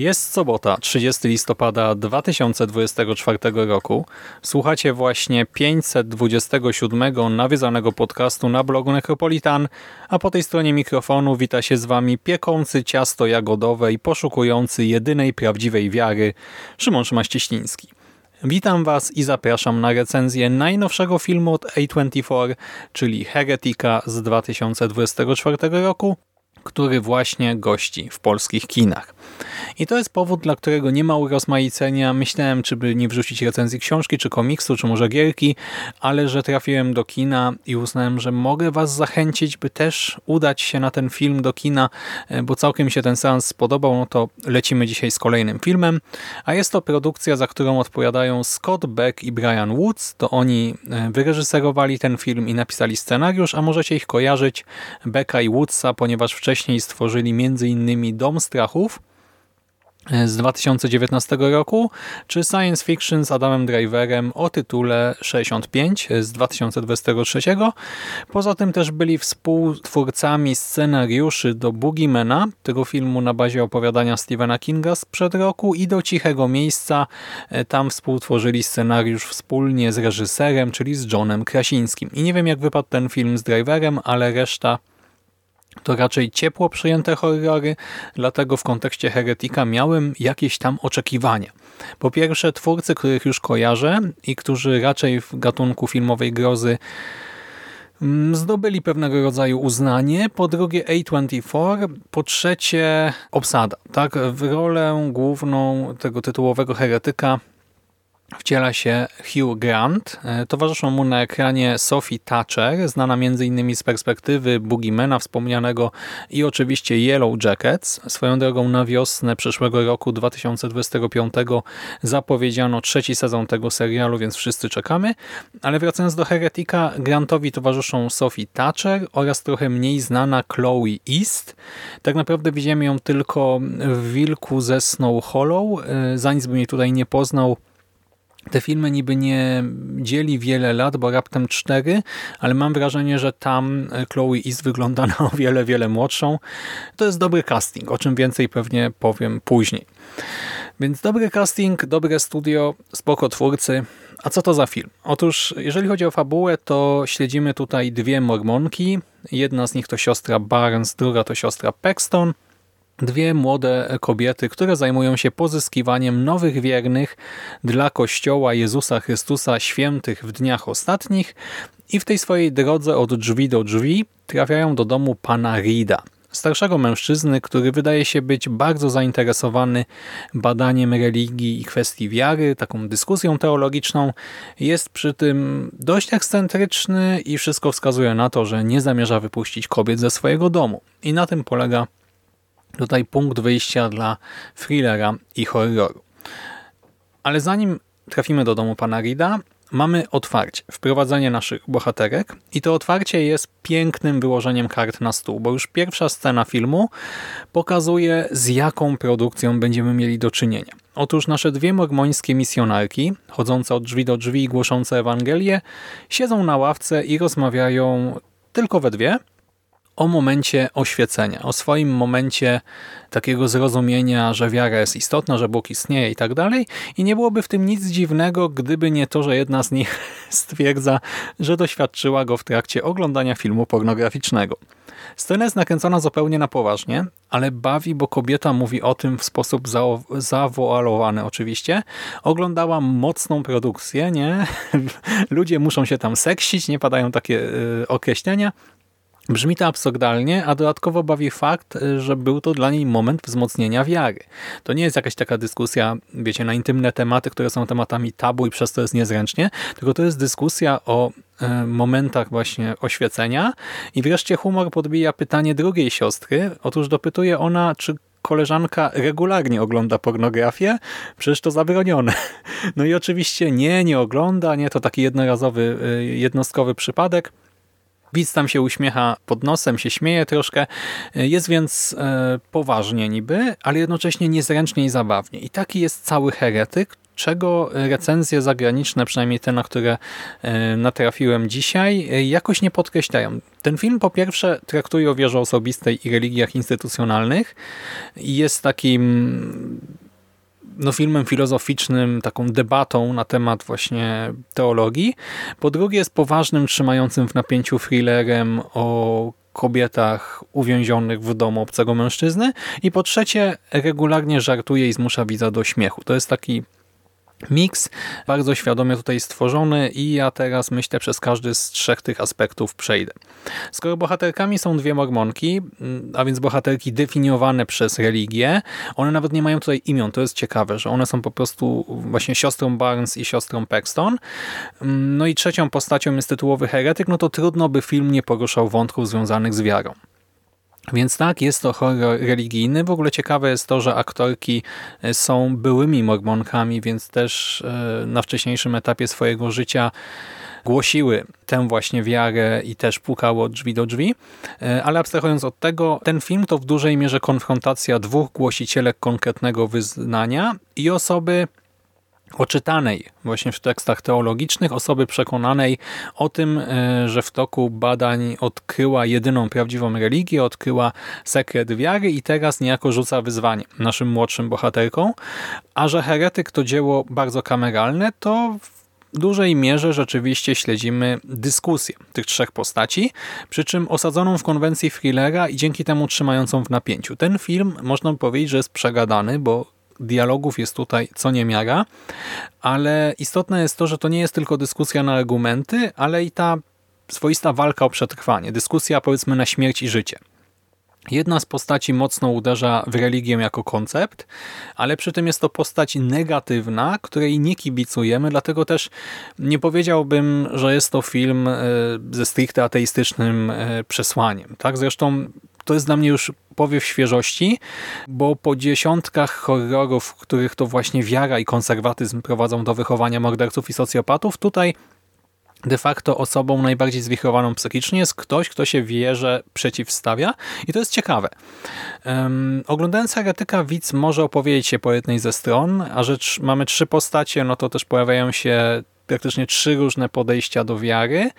Jest sobota, 30 listopada 2024 roku. Słuchacie właśnie 527 nawiązanego podcastu na blogu Necropolitan, a po tej stronie mikrofonu wita się z Wami piekący ciasto jagodowe i poszukujący jedynej prawdziwej wiary Szymon Szymaścieśliński. Witam Was i zapraszam na recenzję najnowszego filmu od A24, czyli Heretika z 2024 roku, który właśnie gości w polskich kinach. I to jest powód, dla którego nie ma urozmaicenia. Myślałem, czy by nie wrzucić recenzji książki, czy komiksu, czy może gierki, ale że trafiłem do kina i uznałem, że mogę Was zachęcić, by też udać się na ten film do kina, e, bo całkiem się ten seans spodobał, no to lecimy dzisiaj z kolejnym filmem. A jest to produkcja, za którą odpowiadają Scott Beck i Brian Woods. To oni e, wyreżyserowali ten film i napisali scenariusz, a możecie ich kojarzyć, Becka i Woodsa, ponieważ wcześniej stworzyli m.in. Dom Strachów, z 2019 roku, czy science fiction z Adamem Driverem o tytule 65 z 2023. Poza tym też byli współtwórcami scenariuszy do Boogiemana, tego filmu na bazie opowiadania Stephena Kinga sprzed roku i do Cichego Miejsca. Tam współtworzyli scenariusz wspólnie z reżyserem, czyli z Johnem Krasińskim. I nie wiem jak wypadł ten film z Driverem, ale reszta to raczej ciepło przyjęte horrory, dlatego w kontekście Heretika miałem jakieś tam oczekiwania. Po pierwsze twórcy, których już kojarzę i którzy raczej w gatunku filmowej grozy mm, zdobyli pewnego rodzaju uznanie, po drugie A24, po trzecie obsada. Tak, w rolę główną tego tytułowego heretyka wciela się Hugh Grant. E, towarzyszą mu na ekranie Sophie Thatcher, znana m.in. z perspektywy Boogiemana wspomnianego i oczywiście Yellow Jackets. Swoją drogą na wiosnę przyszłego roku 2025 zapowiedziano trzeci sezon tego serialu, więc wszyscy czekamy. Ale wracając do Heretika, Grantowi towarzyszą Sophie Thatcher oraz trochę mniej znana Chloe East. Tak naprawdę widzimy ją tylko w Wilku ze Snow Hollow. E, za nic bym jej tutaj nie poznał, te filmy niby nie dzieli wiele lat, bo raptem cztery, ale mam wrażenie, że tam Chloe East wygląda na o wiele, wiele młodszą. To jest dobry casting, o czym więcej pewnie powiem później. Więc dobry casting, dobre studio, spoko twórcy. A co to za film? Otóż, jeżeli chodzi o fabułę, to śledzimy tutaj dwie mormonki. Jedna z nich to siostra Barnes, druga to siostra Paxton – Dwie młode kobiety, które zajmują się pozyskiwaniem nowych wiernych dla Kościoła Jezusa Chrystusa świętych w dniach ostatnich i w tej swojej drodze od drzwi do drzwi trafiają do domu pana Rida, starszego mężczyzny, który wydaje się być bardzo zainteresowany badaniem religii i kwestii wiary, taką dyskusją teologiczną. Jest przy tym dość ekscentryczny i wszystko wskazuje na to, że nie zamierza wypuścić kobiet ze swojego domu. I na tym polega tutaj punkt wyjścia dla thrillera i horroru. Ale zanim trafimy do domu pana Rida, mamy otwarcie, wprowadzenie naszych bohaterek i to otwarcie jest pięknym wyłożeniem kart na stół, bo już pierwsza scena filmu pokazuje z jaką produkcją będziemy mieli do czynienia. Otóż nasze dwie mormońskie misjonarki, chodzące od drzwi do drzwi i głoszące Ewangelię, siedzą na ławce i rozmawiają tylko we dwie, o momencie oświecenia, o swoim momencie takiego zrozumienia, że wiara jest istotna, że Bóg istnieje i tak dalej. I nie byłoby w tym nic dziwnego, gdyby nie to, że jedna z nich stwierdza, że doświadczyła go w trakcie oglądania filmu pornograficznego. Scena jest nakręcona zupełnie na poważnie, ale bawi, bo kobieta mówi o tym w sposób zawoalowany oczywiście. Oglądała mocną produkcję, nie? Ludzie muszą się tam seksić, nie padają takie y, określenia, Brzmi to absurdalnie, a dodatkowo bawi fakt, że był to dla niej moment wzmocnienia wiary. To nie jest jakaś taka dyskusja, wiecie, na intymne tematy, które są tematami tabu i przez to jest niezręcznie, tylko to jest dyskusja o e, momentach właśnie oświecenia i wreszcie humor podbija pytanie drugiej siostry. Otóż dopytuje ona, czy koleżanka regularnie ogląda pornografię, przecież to zabronione. No i oczywiście nie, nie ogląda, nie, to taki jednorazowy, e, jednostkowy przypadek. Widz tam się uśmiecha pod nosem, się śmieje troszkę. Jest więc e, poważnie niby, ale jednocześnie niezręcznie i zabawnie. I taki jest cały heretyk, czego recenzje zagraniczne, przynajmniej te, na które e, natrafiłem dzisiaj, e, jakoś nie podkreślają. Ten film po pierwsze traktuje o wierze osobistej i religiach instytucjonalnych i jest takim no, filmem filozoficznym, taką debatą na temat właśnie teologii. Po drugie jest poważnym, trzymającym w napięciu thrillerem o kobietach uwięzionych w domu obcego mężczyzny. I po trzecie regularnie żartuje i zmusza widza do śmiechu. To jest taki Mix bardzo świadomie tutaj stworzony i ja teraz myślę przez każdy z trzech tych aspektów przejdę. Skoro bohaterkami są dwie mormonki, mm, a więc bohaterki definiowane przez religię, one nawet nie mają tutaj imion, to jest ciekawe, że one są po prostu właśnie siostrą Barnes i siostrą Paxton. Mm, no i trzecią postacią jest tytułowy heretyk, no to trudno by film nie poruszał wątków związanych z wiarą. Więc tak, jest to horror religijny. W ogóle ciekawe jest to, że aktorki e, są byłymi mormonkami, więc też e, na wcześniejszym etapie swojego życia głosiły tę właśnie wiarę i też pukało drzwi do drzwi. E, ale abstrahując od tego, ten film to w dużej mierze konfrontacja dwóch głosicielek konkretnego wyznania i osoby oczytanej właśnie w tekstach teologicznych, osoby przekonanej o tym, e, że w toku badań odkryła jedyną prawdziwą religię, odkryła sekret wiary i teraz niejako rzuca wyzwanie naszym młodszym bohaterkom, a że heretyk to dzieło bardzo kameralne, to w dużej mierze rzeczywiście śledzimy dyskusję tych trzech postaci, przy czym osadzoną w konwencji thrillera i dzięki temu trzymającą w napięciu. Ten film można powiedzieć, że jest przegadany, bo dialogów jest tutaj co niemiara, ale istotne jest to, że to nie jest tylko dyskusja na argumenty, ale i ta swoista walka o przetrwanie, dyskusja powiedzmy na śmierć i życie. Jedna z postaci mocno uderza w religię jako koncept, ale przy tym jest to postać negatywna, której nie kibicujemy, dlatego też nie powiedziałbym, że jest to film e, ze stricte ateistycznym e, przesłaniem. Tak? Zresztą to jest dla mnie już powiew świeżości, bo po dziesiątkach horrorów, w których to właśnie wiara i konserwatyzm prowadzą do wychowania morderców i socjopatów, tutaj de facto osobą najbardziej zwichrowaną psychicznie jest ktoś, kto się wierze przeciwstawia i to jest ciekawe. Um, oglądając Heretyka widz może opowiedzieć się po jednej ze stron, a że mamy trzy postacie, no to też pojawiają się praktycznie trzy różne podejścia do wiary,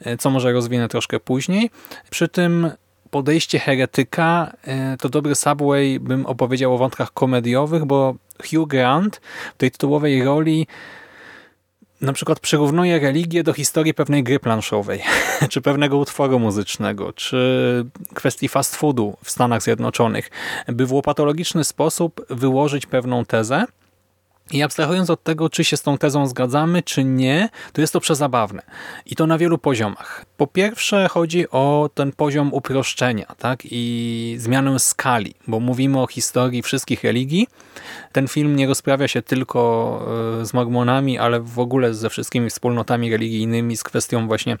e, co może rozwinę troszkę później. Przy tym podejście heretyka e, to dobry Subway bym opowiedział o wątkach komediowych, bo Hugh Grant w tej tytułowej roli na przykład przyrównuje religię do historii pewnej gry planszowej, czy pewnego utworu muzycznego, czy kwestii fast foodu w Stanach Zjednoczonych, by w łopatologiczny sposób wyłożyć pewną tezę, i abstrahując od tego, czy się z tą tezą zgadzamy, czy nie, to jest to przezabawne. I to na wielu poziomach. Po pierwsze chodzi o ten poziom uproszczenia tak? i zmianę skali, bo mówimy o historii wszystkich religii. Ten film nie rozprawia się tylko e, z mormonami, ale w ogóle ze wszystkimi wspólnotami religijnymi, z kwestią właśnie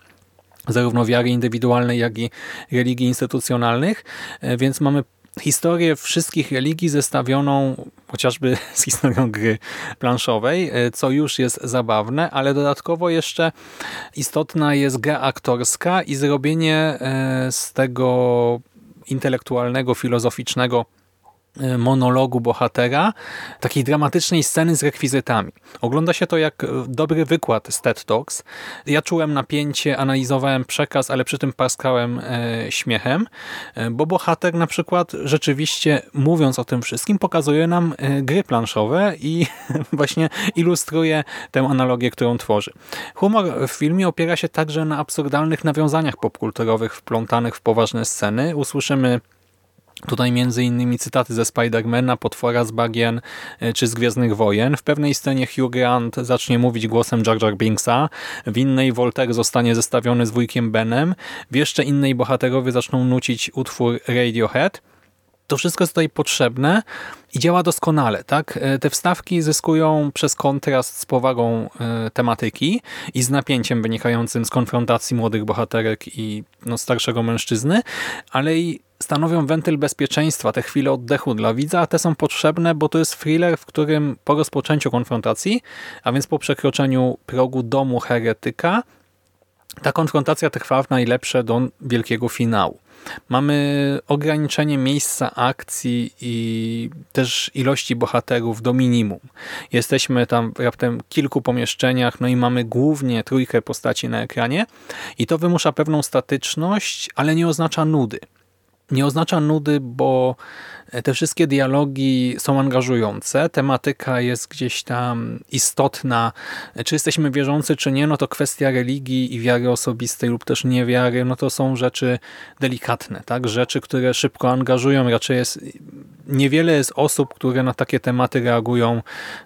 zarówno wiary indywidualnej, jak i religii instytucjonalnych, e, więc mamy historię wszystkich religii zestawioną chociażby z historią gry planszowej, e, co już jest zabawne, ale dodatkowo jeszcze istotna jest gra aktorska i zrobienie e, z tego intelektualnego, filozoficznego monologu bohatera, takiej dramatycznej sceny z rekwizytami. Ogląda się to jak dobry wykład z TED Talks. Ja czułem napięcie, analizowałem przekaz, ale przy tym paskałem e, śmiechem, bo bohater na przykład rzeczywiście mówiąc o tym wszystkim pokazuje nam gry planszowe i właśnie ilustruje tę analogię, którą tworzy. Humor w filmie opiera się także na absurdalnych nawiązaniach popkulturowych wplątanych w poważne sceny. Usłyszymy Tutaj innymi cytaty ze Spidermana, Potwora z Bagien e, czy z Gwiezdnych Wojen. W pewnej scenie Hugh Grant zacznie mówić głosem Jar Jar Binksa, w innej Voltaire zostanie zestawiony z wujkiem Benem, w jeszcze innej bohaterowie zaczną nucić utwór Radiohead. To wszystko jest tutaj potrzebne i działa doskonale. tak? E, te wstawki zyskują przez kontrast z powagą e, tematyki i z napięciem wynikającym z konfrontacji młodych bohaterek i no, starszego mężczyzny, ale i stanowią wentyl bezpieczeństwa, te chwile oddechu dla widza, a te są potrzebne, bo to jest thriller, w którym po rozpoczęciu konfrontacji, a więc po przekroczeniu progu domu heretyka, ta konfrontacja trwa w najlepsze do wielkiego finału. Mamy ograniczenie miejsca akcji i też ilości bohaterów do minimum. Jesteśmy tam raptem kilku pomieszczeniach, no i mamy głównie trójkę postaci na ekranie i to wymusza pewną statyczność, ale nie oznacza nudy nie oznacza nudy, bo te wszystkie dialogi są angażujące, tematyka jest gdzieś tam istotna. Czy jesteśmy wierzący, czy nie, no to kwestia religii i wiary osobistej lub też niewiary, no to są rzeczy delikatne, tak? Rzeczy, które szybko angażują. Raczej jest niewiele jest osób, które na takie tematy reagują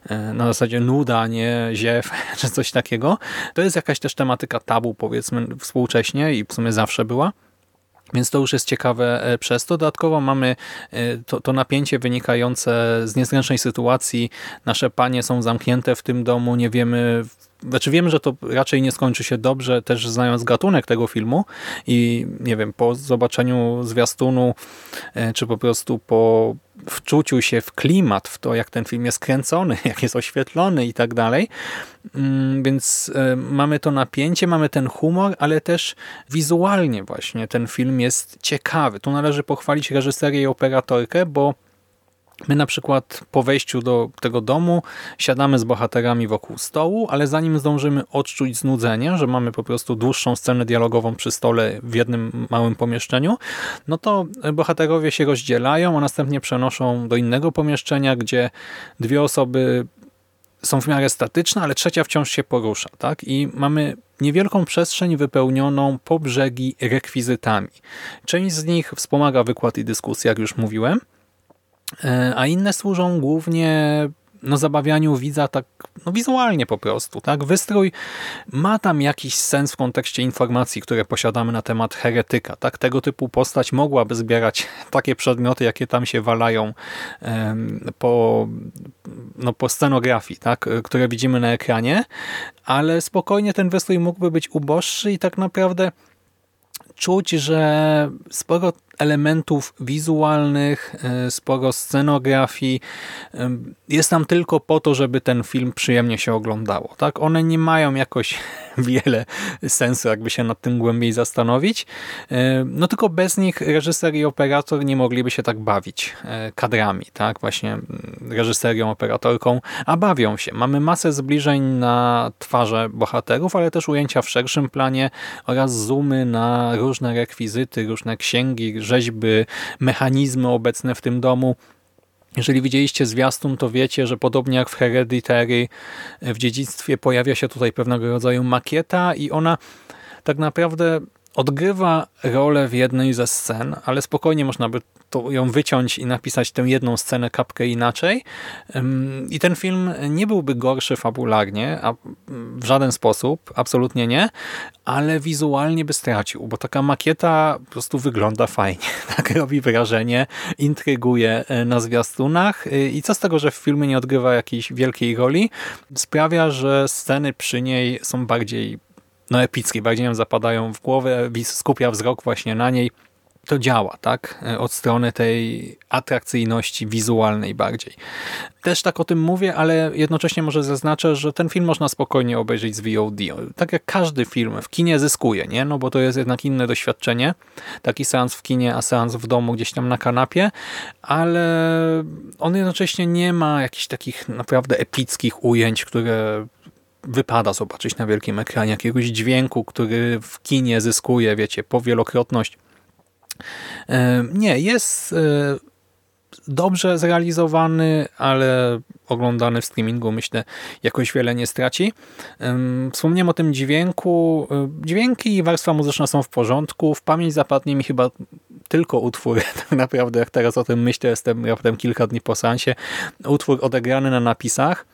e, na zasadzie nuda, nie ziew, czy coś takiego. To jest jakaś też tematyka tabu, powiedzmy, współcześnie i w sumie zawsze była. Więc to już jest ciekawe e, przez to. Dodatkowo mamy e, to, to, napięcie wynikające z niezręcznej sytuacji. Nasze panie są zamknięte w tym domu, nie wiemy znaczy wiemy, że to raczej nie skończy się dobrze, też znając gatunek tego filmu i nie wiem, po zobaczeniu zwiastunu, e, czy po prostu po wczuciu się w klimat, w to jak ten film jest kręcony, jak jest oświetlony i tak dalej. Mm, więc e, mamy to napięcie, mamy ten humor, ale też wizualnie właśnie ten film jest ciekawy. Tu należy pochwalić reżyserię i operatorkę, bo My na przykład po wejściu do tego domu siadamy z bohaterami wokół stołu, ale zanim zdążymy odczuć znudzenie, że mamy po prostu dłuższą scenę dialogową przy stole w jednym małym pomieszczeniu, no to bohaterowie się rozdzielają, a następnie przenoszą do innego pomieszczenia, gdzie dwie osoby są w miarę statyczne, ale trzecia wciąż się porusza. tak? I mamy niewielką przestrzeń wypełnioną po brzegi rekwizytami. Część z nich wspomaga wykład i dyskusję, jak już mówiłem, a inne służą głównie no, zabawianiu widza tak no, wizualnie po prostu. tak Wystrój ma tam jakiś sens w kontekście informacji, które posiadamy na temat heretyka. tak Tego typu postać mogłaby zbierać takie przedmioty, jakie tam się walają po, no, po scenografii, tak które widzimy na ekranie, ale spokojnie ten wystrój mógłby być uboższy i tak naprawdę czuć, że sporo elementów wizualnych, e, sporo scenografii e, jest tam tylko po to, żeby ten film przyjemnie się oglądało. Tak? One nie mają jakoś wiele sensu, jakby się nad tym głębiej zastanowić. E, no tylko bez nich reżyser i operator nie mogliby się tak bawić kadrami, tak? Właśnie mm, reżyserią, operatorką, a bawią się. Mamy masę zbliżeń na twarze bohaterów, ale też ujęcia w szerszym planie oraz zoomy na różne rekwizyty, różne księgi, rzeźby, mechanizmy obecne w tym domu. Jeżeli widzieliście zwiastun, to wiecie, że podobnie jak w Hereditary w dziedzictwie pojawia się tutaj pewnego rodzaju makieta i ona tak naprawdę odgrywa rolę w jednej ze scen, ale spokojnie można by to ją wyciąć i napisać tę jedną scenę kapkę inaczej. I ten film nie byłby gorszy fabularnie, a w żaden sposób, absolutnie nie, ale wizualnie by stracił, bo taka makieta po prostu wygląda fajnie. Tak robi wrażenie, intryguje e, na zwiastunach e, i co z tego, że w filmie nie odgrywa jakiejś wielkiej roli, sprawia, że sceny przy niej są bardziej no epickie, bardziej nam zapadają w głowę, skupia wzrok właśnie na niej. To działa, tak? Od strony tej atrakcyjności wizualnej bardziej. Też tak o tym mówię, ale jednocześnie może zaznaczę, że ten film można spokojnie obejrzeć z VOD. Tak jak każdy film w kinie zyskuje, nie? No bo to jest jednak inne doświadczenie. Taki seans w kinie, a seans w domu gdzieś tam na kanapie, ale on jednocześnie nie ma jakichś takich naprawdę epickich ujęć, które wypada zobaczyć na wielkim ekranie, jakiegoś dźwięku, który w kinie zyskuje, wiecie, powielokrotność. E, nie, jest e, dobrze zrealizowany, ale oglądany w streamingu myślę jakoś wiele nie straci. Wspomniałem o tym dźwięku. Dźwięki i warstwa muzyczna są w porządku. W pamięć zapadnie mi chyba tylko utwór, tak naprawdę jak teraz o tym myślę, jestem raptem kilka dni po seansie, utwór odegrany na napisach,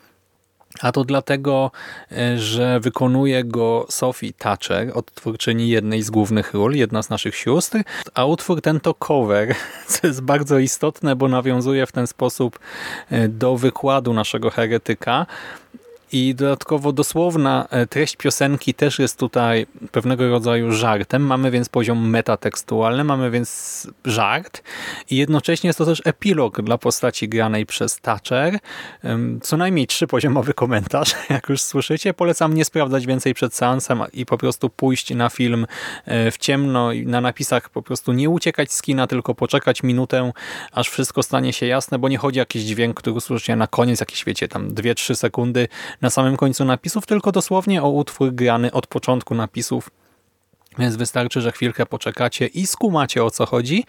a to dlatego, e, że wykonuje go Sophie Thatcher, odtwórczyni jednej z głównych ról, jedna z naszych sióstr, a utwór ten to cover, co jest bardzo istotne, bo nawiązuje w ten sposób e, do wykładu naszego heretyka, i dodatkowo dosłowna e, treść piosenki też jest tutaj pewnego rodzaju żartem. Mamy więc poziom metatekstualny, mamy więc żart i jednocześnie jest to też epilog dla postaci granej przez Thatcher. Co najmniej trzypoziomowy komentarz, jak już słyszycie. Polecam nie sprawdzać więcej przed seansem i po prostu pójść na film e, w ciemno i na napisach po prostu nie uciekać z kina, tylko poczekać minutę, aż wszystko stanie się jasne, bo nie chodzi o jakiś dźwięk, który usłyszycie na koniec, jakiś wiecie, tam 2-3 sekundy na samym końcu napisów, tylko dosłownie o utwór grany od początku napisów więc wystarczy, że chwilkę poczekacie i skumacie o co chodzi.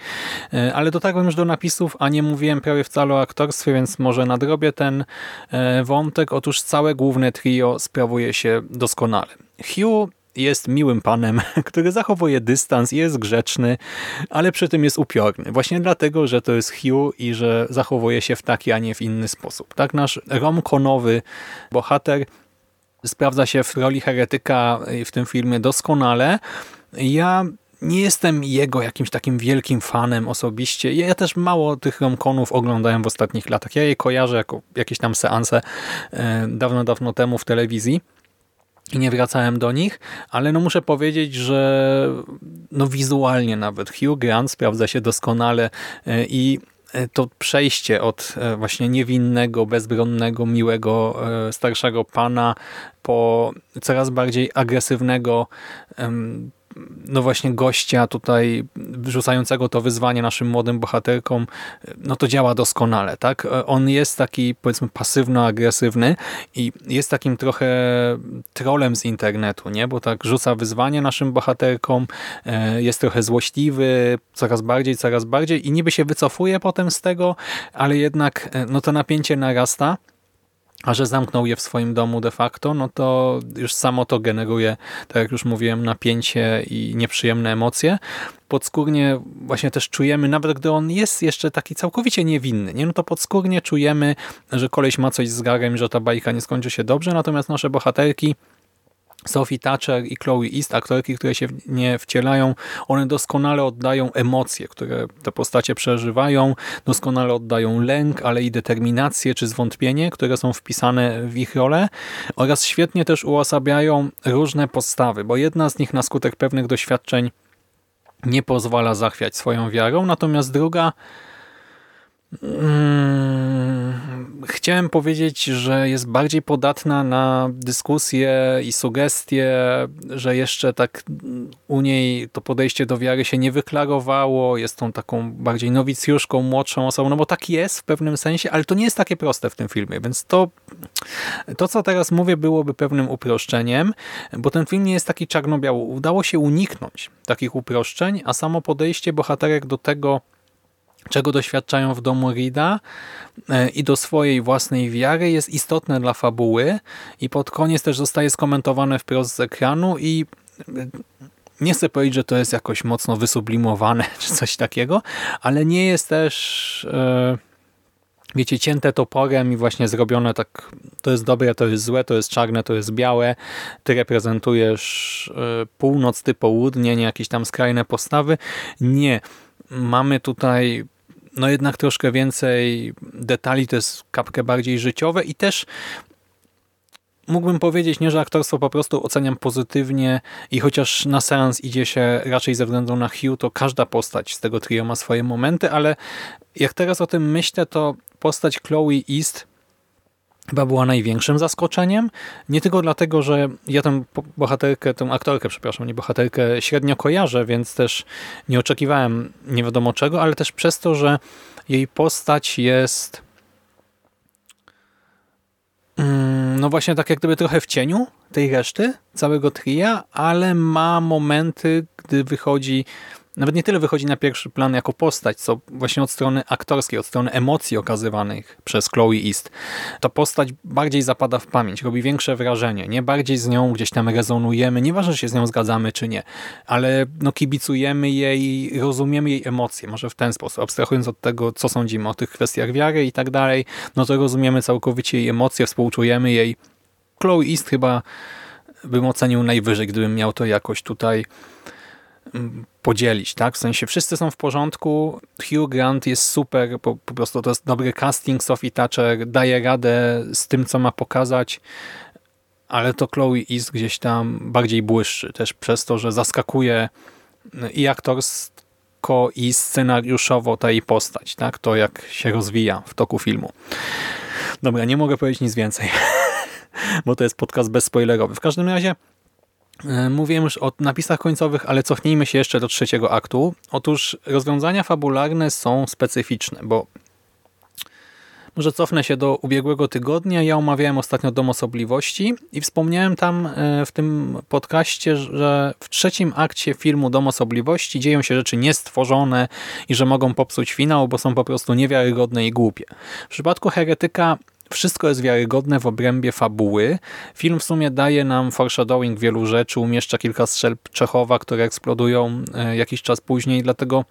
E, ale dotarłem już do napisów, a nie mówiłem prawie wcale o aktorstwie, więc może nadrobię ten e, wątek. Otóż całe główne trio sprawuje się doskonale. Hugh jest miłym panem, który zachowuje dystans, jest grzeczny, ale przy tym jest upiorny. Właśnie dlatego, że to jest Hugh i że zachowuje się w taki, a nie w inny sposób. Tak nasz romkonowy bohater sprawdza się w roli heretyka w tym filmie doskonale. Ja nie jestem jego jakimś takim wielkim fanem osobiście. Ja też mało tych romkonów oglądałem w ostatnich latach. Ja je kojarzę jako jakieś tam seanse e, dawno, dawno temu w telewizji i nie wracałem do nich, ale no muszę powiedzieć, że no wizualnie nawet. Hugh Grant sprawdza się doskonale e, i e, to przejście od e, właśnie niewinnego, bezbronnego, miłego, starszego pana po coraz bardziej agresywnego no właśnie gościa tutaj wrzucającego to wyzwanie naszym młodym bohaterkom, no to działa doskonale, tak? On jest taki powiedzmy pasywno-agresywny i jest takim trochę trolem z internetu, nie? Bo tak rzuca wyzwanie naszym bohaterkom, e, jest trochę złośliwy, coraz bardziej, coraz bardziej i niby się wycofuje potem z tego, ale jednak e, no to napięcie narasta a że zamknął je w swoim domu de facto, no to już samo to generuje, tak jak już mówiłem, napięcie i nieprzyjemne emocje. Podskórnie właśnie też czujemy, nawet gdy on jest jeszcze taki całkowicie niewinny, nie? no to podskórnie czujemy, że koleś ma coś z garem, że ta bajka nie skończy się dobrze, natomiast nasze bohaterki Sophie Thatcher i Chloe East, aktorki, które się w nie wcielają, one doskonale oddają emocje, które te postacie przeżywają, doskonale oddają lęk, ale i determinację czy zwątpienie, które są wpisane w ich rolę. Oraz świetnie też uosabiają różne postawy, bo jedna z nich na skutek pewnych doświadczeń nie pozwala zachwiać swoją wiarą, natomiast druga chciałem powiedzieć, że jest bardziej podatna na dyskusje i sugestie, że jeszcze tak u niej to podejście do wiary się nie wyklarowało, jest tą taką bardziej nowicjuszką, młodszą osobą, no bo tak jest w pewnym sensie, ale to nie jest takie proste w tym filmie, więc to, to co teraz mówię byłoby pewnym uproszczeniem, bo ten film nie jest taki czarno-biały. Udało się uniknąć takich uproszczeń, a samo podejście bohaterek do tego, czego doświadczają w domu Rida e, i do swojej własnej wiary jest istotne dla fabuły i pod koniec też zostaje skomentowane wprost z ekranu i e, nie chcę powiedzieć, że to jest jakoś mocno wysublimowane czy coś takiego, ale nie jest też e, wiecie, cięte toporem i właśnie zrobione tak, to jest dobre, to jest złe, to jest czarne, to jest białe, ty reprezentujesz północ, ty południe, nie jakieś tam skrajne postawy. Nie. Mamy tutaj no jednak troszkę więcej detali, to jest kapkę bardziej życiowe i też mógłbym powiedzieć, nie, że aktorstwo po prostu oceniam pozytywnie i chociaż na seans idzie się raczej ze względu na Hugh, to każda postać z tego trio ma swoje momenty, ale jak teraz o tym myślę, to postać Chloe East chyba była największym zaskoczeniem. Nie tylko dlatego, że ja tę bohaterkę, tę aktorkę, przepraszam, nie bohaterkę, średnio kojarzę, więc też nie oczekiwałem nie wiadomo czego, ale też przez to, że jej postać jest mm, no właśnie tak jak gdyby trochę w cieniu tej reszty, całego tria, ale ma momenty, gdy wychodzi nawet nie tyle wychodzi na pierwszy plan jako postać, co właśnie od strony aktorskiej, od strony emocji okazywanych przez Chloe East. Ta postać bardziej zapada w pamięć, robi większe wrażenie, nie bardziej z nią gdzieś tam rezonujemy, nieważne, czy się z nią zgadzamy, czy nie, ale no kibicujemy jej, rozumiemy jej emocje, może w ten sposób, abstrahując od tego, co sądzimy o tych kwestiach wiary i tak dalej, no to rozumiemy całkowicie jej emocje, współczujemy jej. Chloe East chyba bym ocenił najwyżej, gdybym miał to jakoś tutaj podzielić, tak? W sensie wszyscy są w porządku, Hugh Grant jest super, po, po prostu to jest dobry casting, Sophie Thatcher daje radę z tym, co ma pokazać, ale to Chloe East gdzieś tam bardziej błyszczy, też przez to, że zaskakuje i aktorsko, i scenariuszowo ta jej postać, tak? To jak się rozwija w toku filmu. Dobra, nie mogę powiedzieć nic więcej, bo to jest podcast bezspoilerowy. W każdym razie mówiłem już o napisach końcowych, ale cofnijmy się jeszcze do trzeciego aktu. Otóż rozwiązania fabularne są specyficzne, bo może cofnę się do ubiegłego tygodnia. Ja omawiałem ostatnio Dom Osobliwości i wspomniałem tam e, w tym podcaście, że w trzecim akcie filmu Dom Osobliwości dzieją się rzeczy niestworzone i że mogą popsuć finał, bo są po prostu niewiarygodne i głupie. W przypadku Heretyka wszystko jest wiarygodne w obrębie fabuły. Film w sumie daje nam foreshadowing wielu rzeczy, umieszcza kilka strzelb Czechowa, które eksplodują e, jakiś czas później, dlatego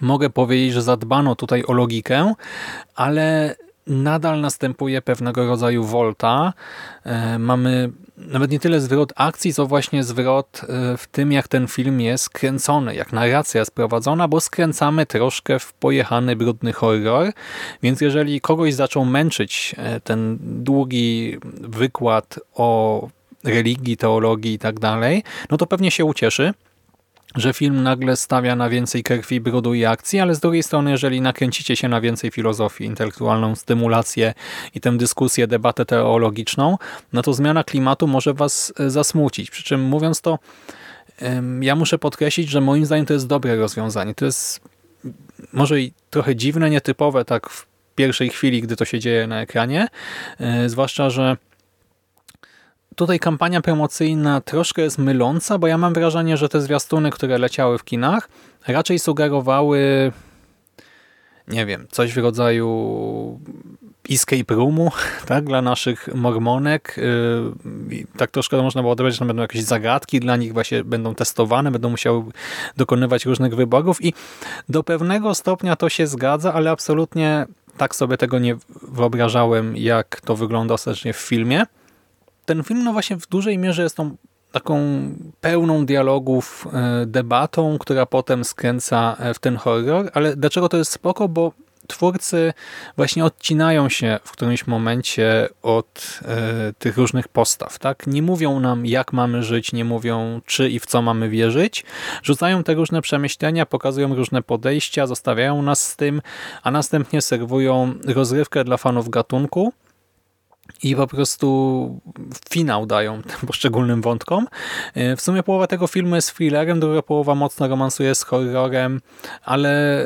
mogę powiedzieć, że zadbano tutaj o logikę, ale nadal następuje pewnego rodzaju volta. E, mamy nawet nie tyle zwrot akcji, co właśnie zwrot e, w tym, jak ten film jest kręcony, jak narracja jest prowadzona, bo skręcamy troszkę w pojechany, brudny horror. Więc jeżeli kogoś zaczął męczyć e, ten długi wykład o religii, teologii i tak dalej, no to pewnie się ucieszy, że film nagle stawia na więcej krwi, brudu i akcji, ale z drugiej strony, jeżeli nakręcicie się na więcej filozofii, intelektualną stymulację i tę dyskusję, debatę teologiczną, no to zmiana klimatu może was e, zasmucić. Przy czym mówiąc to, ja muszę podkreślić, że moim zdaniem to jest dobre rozwiązanie. To jest może i trochę dziwne, nietypowe tak w pierwszej chwili, gdy to się dzieje na ekranie, e, zwłaszcza, że tutaj kampania promocyjna troszkę jest myląca, bo ja mam wrażenie, że te zwiastuny, które leciały w kinach, raczej sugerowały nie wiem, coś w rodzaju escape roomu, tak, dla naszych mormonek. Yy, tak troszkę można było odebrać, że będą jakieś zagadki dla nich właśnie będą testowane, będą musiały dokonywać różnych wyborów i do pewnego stopnia to się zgadza, ale absolutnie tak sobie tego nie wyobrażałem, jak to wygląda ostatecznie w filmie ten film no właśnie w dużej mierze jest tą taką pełną dialogów e, debatą, która potem skręca e, w ten horror, ale dlaczego to jest spoko? Bo twórcy właśnie odcinają się w którymś momencie od e, tych różnych postaw. tak? Nie mówią nam, jak mamy żyć, nie mówią, czy i w co mamy wierzyć. Rzucają te różne przemyślenia, pokazują różne podejścia, zostawiają nas z tym, a następnie serwują rozrywkę dla fanów gatunku, i po prostu finał dają tym poszczególnym wątkom. E, w sumie połowa tego filmu jest thrillerem, druga połowa mocno romansuje z horrorem, ale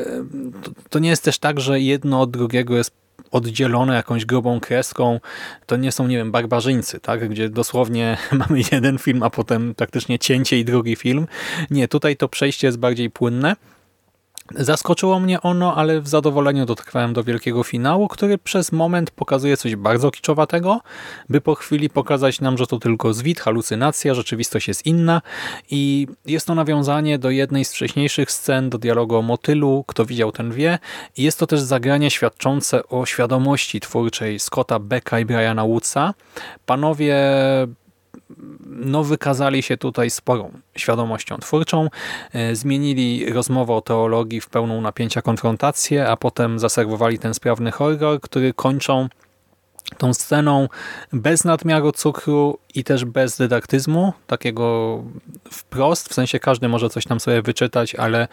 to, to nie jest też tak, że jedno od drugiego jest oddzielone jakąś grubą kreską. To nie są, nie wiem, barbarzyńcy, tak? gdzie dosłownie mamy jeden film, a potem praktycznie cięcie i drugi film. Nie, tutaj to przejście jest bardziej płynne. Zaskoczyło mnie ono, ale w zadowoleniu dotrwałem do wielkiego finału, który przez moment pokazuje coś bardzo kiczowatego, by po chwili pokazać nam, że to tylko zwit, halucynacja, rzeczywistość jest inna i jest to nawiązanie do jednej z wcześniejszych scen, do dialogu o motylu, kto widział ten wie i jest to też zagranie świadczące o świadomości twórczej Scotta Becka i Briana Woodsa. Panowie no, wykazali się tutaj sporą świadomością twórczą. E, zmienili rozmowę o teologii w pełną napięcia konfrontację, a potem zaserwowali ten sprawny horror, który kończą tą sceną bez nadmiaru cukru i też bez dydaktyzmu, takiego wprost, w sensie każdy może coś tam sobie wyczytać, ale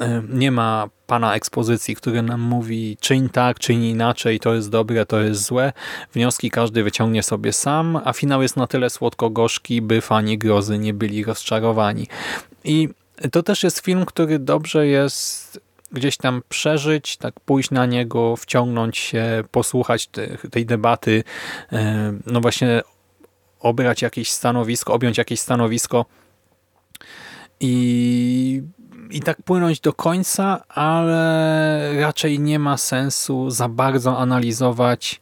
e, nie ma pana ekspozycji, który nam mówi czyń tak, czyń inaczej, to jest dobre, to jest złe. Wnioski każdy wyciągnie sobie sam, a finał jest na tyle słodko-gorzki, by fani grozy nie byli rozczarowani. I to też jest film, który dobrze jest gdzieś tam przeżyć, tak pójść na niego, wciągnąć się, posłuchać te, tej debaty, e, no właśnie obrać jakieś stanowisko, objąć jakieś stanowisko i, i tak płynąć do końca, ale raczej nie ma sensu za bardzo analizować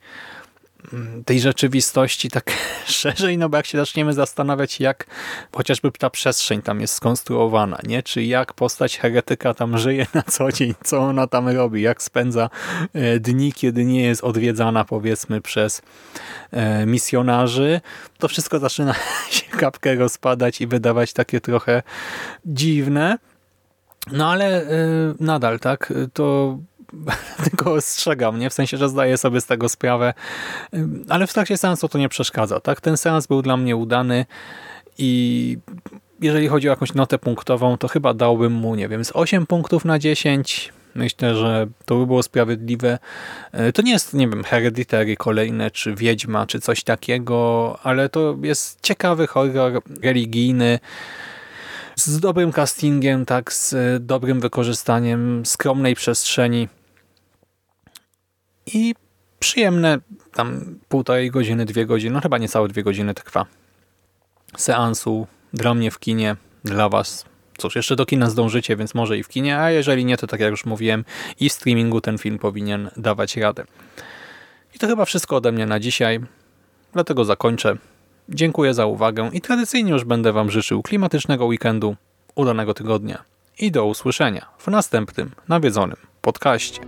tej rzeczywistości tak szerzej, no bo jak się zaczniemy zastanawiać, jak chociażby ta przestrzeń tam jest skonstruowana, nie? czy jak postać heretyka tam żyje na co dzień, co ona tam robi, jak spędza e, dni, kiedy nie jest odwiedzana powiedzmy przez e, misjonarzy, to wszystko zaczyna się kapkę rozpadać i wydawać takie trochę dziwne. No ale y, nadal, tak, to tylko ostrzegam, nie? W sensie, że zdaję sobie z tego sprawę, ale w trakcie seansu to nie przeszkadza, tak? Ten seans był dla mnie udany i jeżeli chodzi o jakąś notę punktową, to chyba dałbym mu, nie wiem, z 8 punktów na 10. Myślę, że to by było sprawiedliwe. Y, to nie jest, nie wiem, Hereditary kolejne, czy Wiedźma, czy coś takiego, ale to jest ciekawy horror religijny, z dobrym castingiem, tak, z dobrym wykorzystaniem skromnej przestrzeni i przyjemne tam półtorej godziny, dwie godziny, no chyba niecałe dwie godziny trwa seansu dla mnie w kinie, dla was. Cóż, jeszcze do kina zdążycie, więc może i w kinie, a jeżeli nie, to tak jak już mówiłem, i w streamingu ten film powinien dawać radę. I to chyba wszystko ode mnie na dzisiaj, dlatego zakończę. Dziękuję za uwagę i tradycyjnie już będę Wam życzył klimatycznego weekendu, udanego tygodnia i do usłyszenia w następnym nawiedzonym podcaście.